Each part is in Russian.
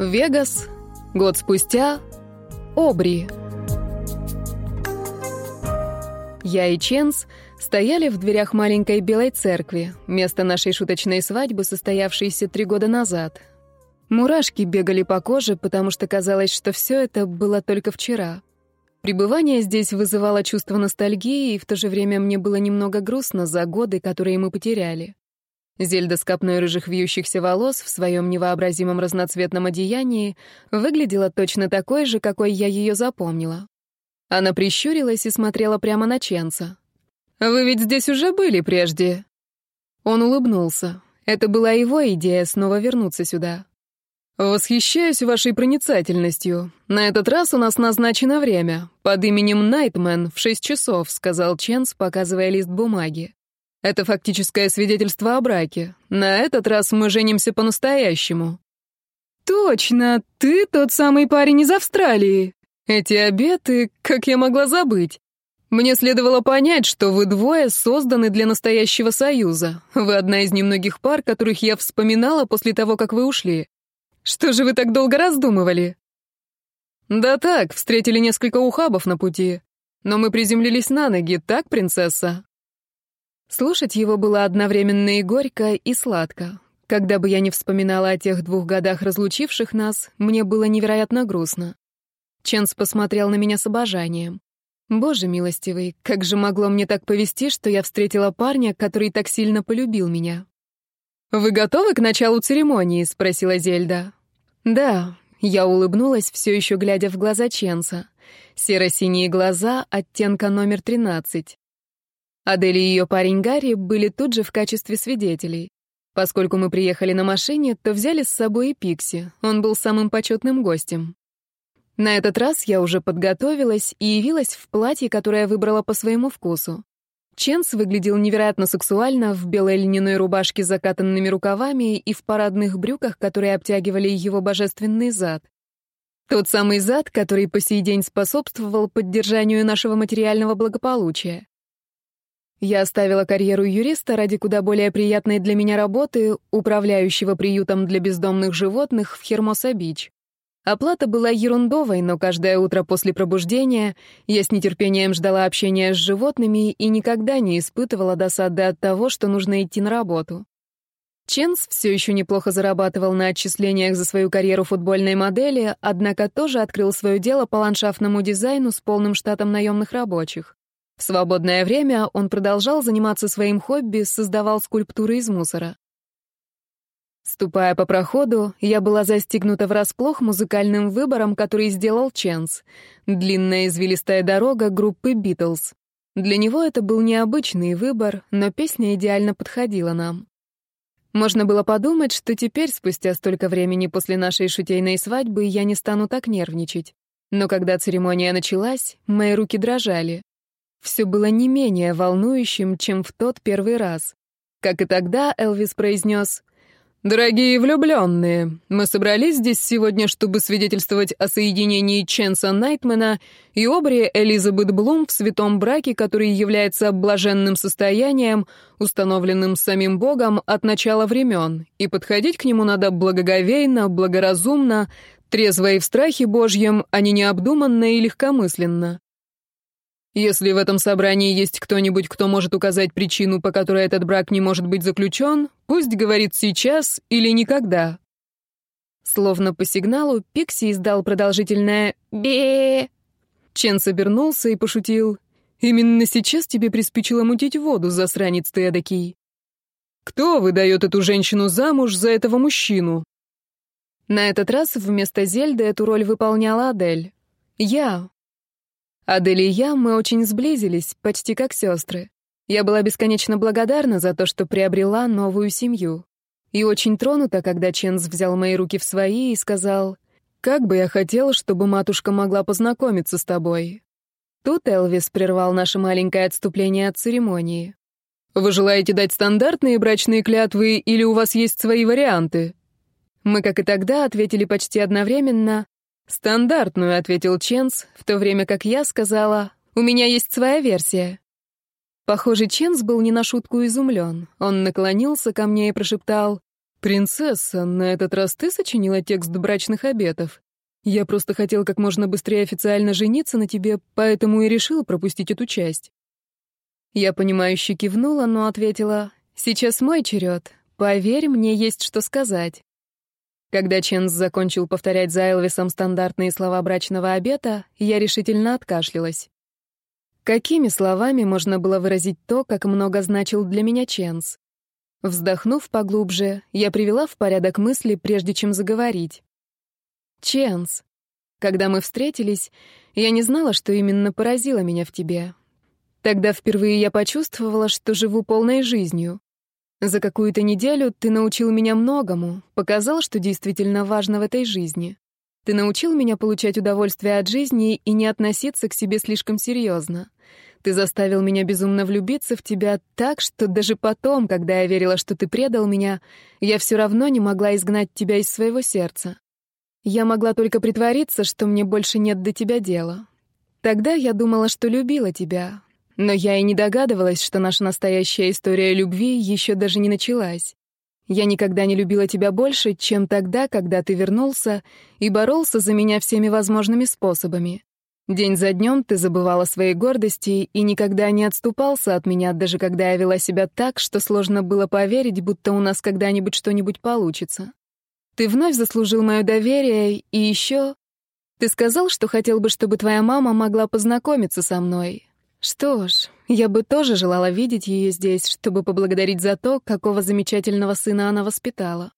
Вегас. Год спустя – Обри. Я и Ченс стояли в дверях маленькой белой церкви, место нашей шуточной свадьбы, состоявшейся три года назад. Мурашки бегали по коже, потому что казалось, что все это было только вчера. Пребывание здесь вызывало чувство ностальгии, и в то же время мне было немного грустно за годы, которые мы потеряли. Зельда с копной рыжих вьющихся волос в своем невообразимом разноцветном одеянии выглядела точно такой же, какой я ее запомнила. Она прищурилась и смотрела прямо на Ченса. «Вы ведь здесь уже были прежде?» Он улыбнулся. Это была его идея снова вернуться сюда. «Восхищаюсь вашей проницательностью. На этот раз у нас назначено время. Под именем Найтмен в шесть часов», — сказал Ченс, показывая лист бумаги. Это фактическое свидетельство о браке. На этот раз мы женимся по-настоящему». «Точно, ты тот самый парень из Австралии. Эти обеты, как я могла забыть? Мне следовало понять, что вы двое созданы для настоящего союза. Вы одна из немногих пар, которых я вспоминала после того, как вы ушли. Что же вы так долго раздумывали?» «Да так, встретили несколько ухабов на пути. Но мы приземлились на ноги, так, принцесса?» Слушать его было одновременно и горько, и сладко. Когда бы я не вспоминала о тех двух годах, разлучивших нас, мне было невероятно грустно. Ченс посмотрел на меня с обожанием. Боже милостивый, как же могло мне так повести, что я встретила парня, который так сильно полюбил меня? «Вы готовы к началу церемонии?» — спросила Зельда. «Да», — я улыбнулась, все еще глядя в глаза Ченса. Серо-синие глаза, оттенка номер 13. Адель и ее парень Гарри были тут же в качестве свидетелей. Поскольку мы приехали на машине, то взяли с собой и Пикси. Он был самым почетным гостем. На этот раз я уже подготовилась и явилась в платье, которое выбрала по своему вкусу. Ченс выглядел невероятно сексуально в белой льняной рубашке с закатанными рукавами и в парадных брюках, которые обтягивали его божественный зад. Тот самый зад, который по сей день способствовал поддержанию нашего материального благополучия. Я оставила карьеру юриста ради куда более приятной для меня работы, управляющего приютом для бездомных животных в Хермоса-Бич. Оплата была ерундовой, но каждое утро после пробуждения я с нетерпением ждала общения с животными и никогда не испытывала досады от того, что нужно идти на работу. Ченс все еще неплохо зарабатывал на отчислениях за свою карьеру футбольной модели, однако тоже открыл свое дело по ландшафтному дизайну с полным штатом наемных рабочих. В свободное время он продолжал заниматься своим хобби, создавал скульптуры из мусора. Ступая по проходу, я была застигнута врасплох музыкальным выбором, который сделал Ченс. Длинная извилистая дорога группы «Битлз». Для него это был необычный выбор, но песня идеально подходила нам. Можно было подумать, что теперь, спустя столько времени после нашей шутейной свадьбы, я не стану так нервничать. Но когда церемония началась, мои руки дрожали. Все было не менее волнующим, чем в тот первый раз. Как и тогда, Элвис произнес «Дорогие влюбленные, мы собрались здесь сегодня, чтобы свидетельствовать о соединении Ченса Найтмена и обри Элизабет Блум в святом браке, который является блаженным состоянием, установленным самим Богом от начала времен, и подходить к нему надо благоговейно, благоразумно, трезво и в страхе Божьем, а не необдуманно и легкомысленно. Если в этом собрании есть кто-нибудь, кто может указать причину, по которой этот брак не может быть заключен, пусть говорит сейчас или никогда». Словно по сигналу, Пикси издал продолжительное бе Чен обернулся и пошутил. «Именно сейчас тебе приспичило мутить воду, засранец ты эдакий». «Кто выдает эту женщину замуж за этого мужчину?» На этот раз вместо Зельды эту роль выполняла Адель. «Я, Адель и я, мы очень сблизились, почти как сестры. Я была бесконечно благодарна за то, что приобрела новую семью. И очень тронута, когда Ченс взял мои руки в свои и сказал, «Как бы я хотел, чтобы матушка могла познакомиться с тобой». Тут Элвис прервал наше маленькое отступление от церемонии. «Вы желаете дать стандартные брачные клятвы или у вас есть свои варианты?» Мы, как и тогда, ответили почти одновременно «Стандартную», — ответил Ченс, в то время как я сказала, «У меня есть своя версия». Похоже, Ченс был не на шутку изумлен. Он наклонился ко мне и прошептал, «Принцесса, на этот раз ты сочинила текст брачных обетов. Я просто хотел как можно быстрее официально жениться на тебе, поэтому и решил пропустить эту часть». Я понимающе кивнула, но ответила, «Сейчас мой черед. Поверь, мне есть что сказать». Когда Ченс закончил повторять за Элвисом стандартные слова брачного обета, я решительно откашлялась. Какими словами можно было выразить то, как много значил для меня Ченс? Вздохнув поглубже, я привела в порядок мысли, прежде чем заговорить. «Ченс, когда мы встретились, я не знала, что именно поразило меня в тебе. Тогда впервые я почувствовала, что живу полной жизнью. За какую-то неделю ты научил меня многому, показал, что действительно важно в этой жизни. Ты научил меня получать удовольствие от жизни и не относиться к себе слишком серьезно. Ты заставил меня безумно влюбиться в тебя так, что даже потом, когда я верила, что ты предал меня, я все равно не могла изгнать тебя из своего сердца. Я могла только притвориться, что мне больше нет до тебя дела. Тогда я думала, что любила тебя, но я и не догадывалась, что наша настоящая история любви еще даже не началась. Я никогда не любила тебя больше, чем тогда, когда ты вернулся и боролся за меня всеми возможными способами. День за днем ты забывала своей гордости и никогда не отступался от меня, даже когда я вела себя так, что сложно было поверить, будто у нас когда-нибудь что-нибудь получится. Ты вновь заслужил мое доверие, и еще... Ты сказал, что хотел бы, чтобы твоя мама могла познакомиться со мной, «Что ж, я бы тоже желала видеть ее здесь, чтобы поблагодарить за то, какого замечательного сына она воспитала.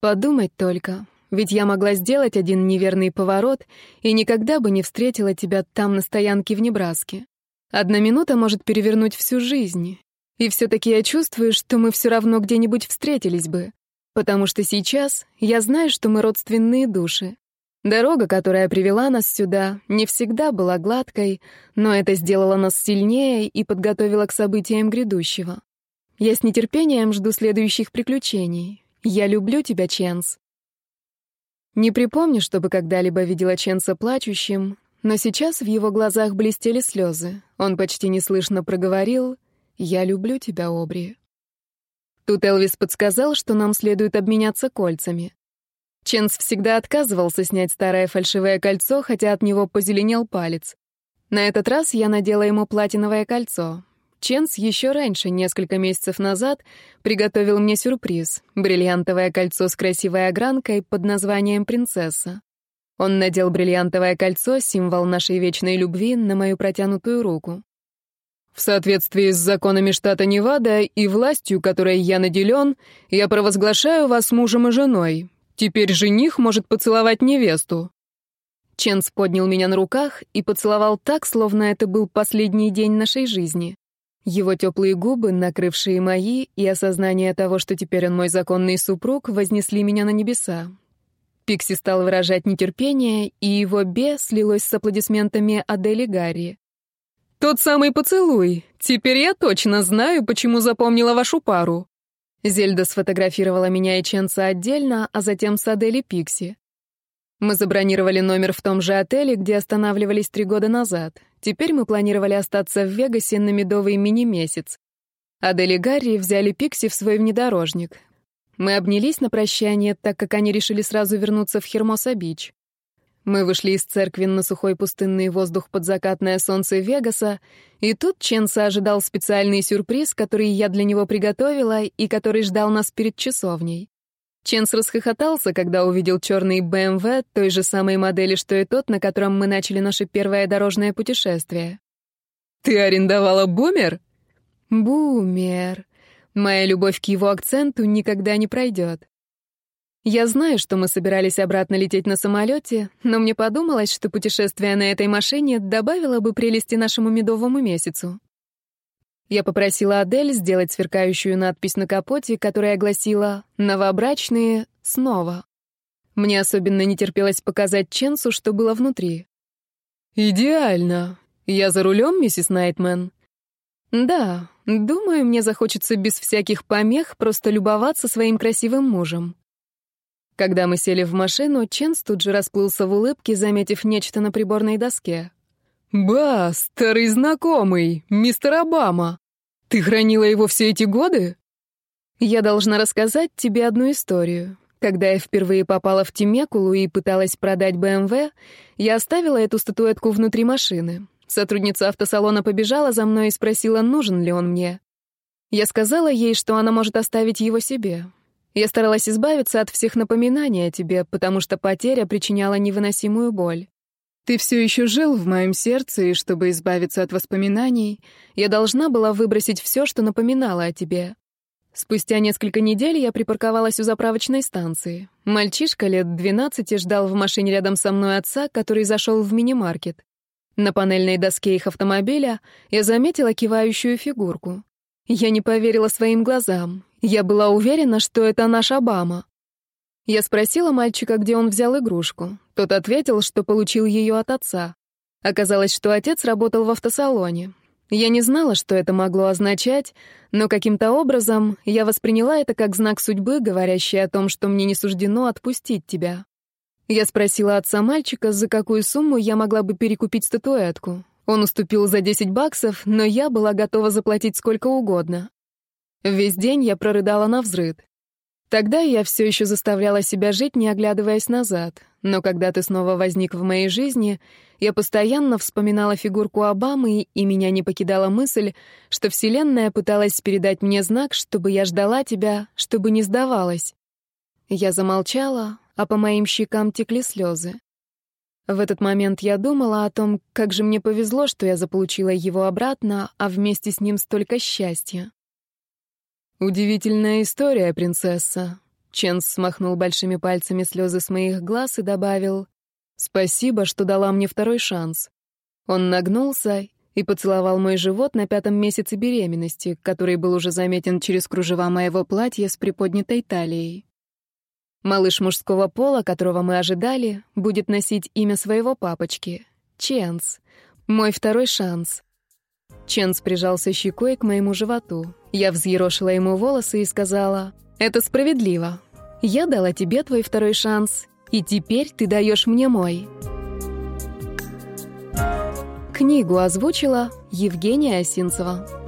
Подумать только, ведь я могла сделать один неверный поворот и никогда бы не встретила тебя там на стоянке в Небраске. Одна минута может перевернуть всю жизнь. И все-таки я чувствую, что мы все равно где-нибудь встретились бы, потому что сейчас я знаю, что мы родственные души. Дорога, которая привела нас сюда, не всегда была гладкой, но это сделало нас сильнее и подготовило к событиям грядущего. Я с нетерпением жду следующих приключений. Я люблю тебя, Ченс. Не припомню, чтобы когда-либо видела Ченса плачущим, но сейчас в его глазах блестели слезы. Он почти неслышно проговорил «Я люблю тебя, Обри». Тут Элвис подсказал, что нам следует обменяться кольцами. Ченс всегда отказывался снять старое фальшивое кольцо, хотя от него позеленел палец. На этот раз я надела ему платиновое кольцо. Ченс еще раньше, несколько месяцев назад, приготовил мне сюрприз — бриллиантовое кольцо с красивой огранкой под названием «Принцесса». Он надел бриллиантовое кольцо, символ нашей вечной любви, на мою протянутую руку. В соответствии с законами штата Невада и властью, которой я наделен, я провозглашаю вас мужем и женой. Теперь жених может поцеловать невесту. Ченс поднял меня на руках и поцеловал так, словно это был последний день нашей жизни. Его теплые губы, накрывшие мои, и осознание того, что теперь он мой законный супруг, вознесли меня на небеса. Пикси стал выражать нетерпение, и его «бе» слилось с аплодисментами Адели Гарри. «Тот самый поцелуй! Теперь я точно знаю, почему запомнила вашу пару!» Зельда сфотографировала меня и Ченца отдельно, а затем с Адели Пикси. Мы забронировали номер в том же отеле, где останавливались три года назад. Теперь мы планировали остаться в Вегасе на медовый мини-месяц. Адели Гарри взяли Пикси в свой внедорожник. Мы обнялись на прощание, так как они решили сразу вернуться в Хермоса-Бич. Мы вышли из церкви на сухой пустынный воздух под закатное солнце Вегаса, и тут Ченса ожидал специальный сюрприз, который я для него приготовила и который ждал нас перед часовней. Ченс расхохотался, когда увидел черный BMW эм той же самой модели, что и тот, на котором мы начали наше первое дорожное путешествие. «Ты арендовала бумер?» «Бумер. Моя любовь к его акценту никогда не пройдет. Я знаю, что мы собирались обратно лететь на самолете, но мне подумалось, что путешествие на этой машине добавило бы прелести нашему медовому месяцу. Я попросила Адель сделать сверкающую надпись на капоте, которая гласила «Новобрачные снова». Мне особенно не терпелось показать Ченсу, что было внутри. «Идеально. Я за рулем, миссис Найтмен?» «Да, думаю, мне захочется без всяких помех просто любоваться своим красивым мужем». Когда мы сели в машину, Ченс тут же расплылся в улыбке, заметив нечто на приборной доске. «Ба, старый знакомый, мистер Обама! Ты хранила его все эти годы?» «Я должна рассказать тебе одну историю. Когда я впервые попала в Тимекулу и пыталась продать БМВ, я оставила эту статуэтку внутри машины. Сотрудница автосалона побежала за мной и спросила, нужен ли он мне. Я сказала ей, что она может оставить его себе. Я старалась избавиться от всех напоминаний о тебе, потому что потеря причиняла невыносимую боль. Ты все еще жил в моем сердце, и чтобы избавиться от воспоминаний, я должна была выбросить все, что напоминало о тебе. Спустя несколько недель я припарковалась у заправочной станции. Мальчишка лет 12 ждал в машине рядом со мной отца, который зашел в мини-маркет. На панельной доске их автомобиля я заметила кивающую фигурку. Я не поверила своим глазам. Я была уверена, что это наш Обама. Я спросила мальчика, где он взял игрушку. Тот ответил, что получил ее от отца. Оказалось, что отец работал в автосалоне. Я не знала, что это могло означать, но каким-то образом я восприняла это как знак судьбы, говорящий о том, что мне не суждено отпустить тебя. Я спросила отца мальчика, за какую сумму я могла бы перекупить статуэтку. Он уступил за 10 баксов, но я была готова заплатить сколько угодно. Весь день я прорыдала на взрыд. Тогда я все еще заставляла себя жить, не оглядываясь назад. Но когда ты снова возник в моей жизни, я постоянно вспоминала фигурку Обамы, и меня не покидала мысль, что Вселенная пыталась передать мне знак, чтобы я ждала тебя, чтобы не сдавалась. Я замолчала, а по моим щекам текли слезы. В этот момент я думала о том, как же мне повезло, что я заполучила его обратно, а вместе с ним столько счастья. «Удивительная история, принцесса», — Ченс смахнул большими пальцами слезы с моих глаз и добавил, «Спасибо, что дала мне второй шанс». Он нагнулся и поцеловал мой живот на пятом месяце беременности, который был уже заметен через кружева моего платья с приподнятой талией. Малыш мужского пола, которого мы ожидали, будет носить имя своего папочки — Ченс. Мой второй шанс. Ченс прижался щекой к моему животу. Я взъерошила ему волосы и сказала, «Это справедливо. Я дала тебе твой второй шанс, и теперь ты даешь мне мой». Книгу озвучила Евгения Осинцева.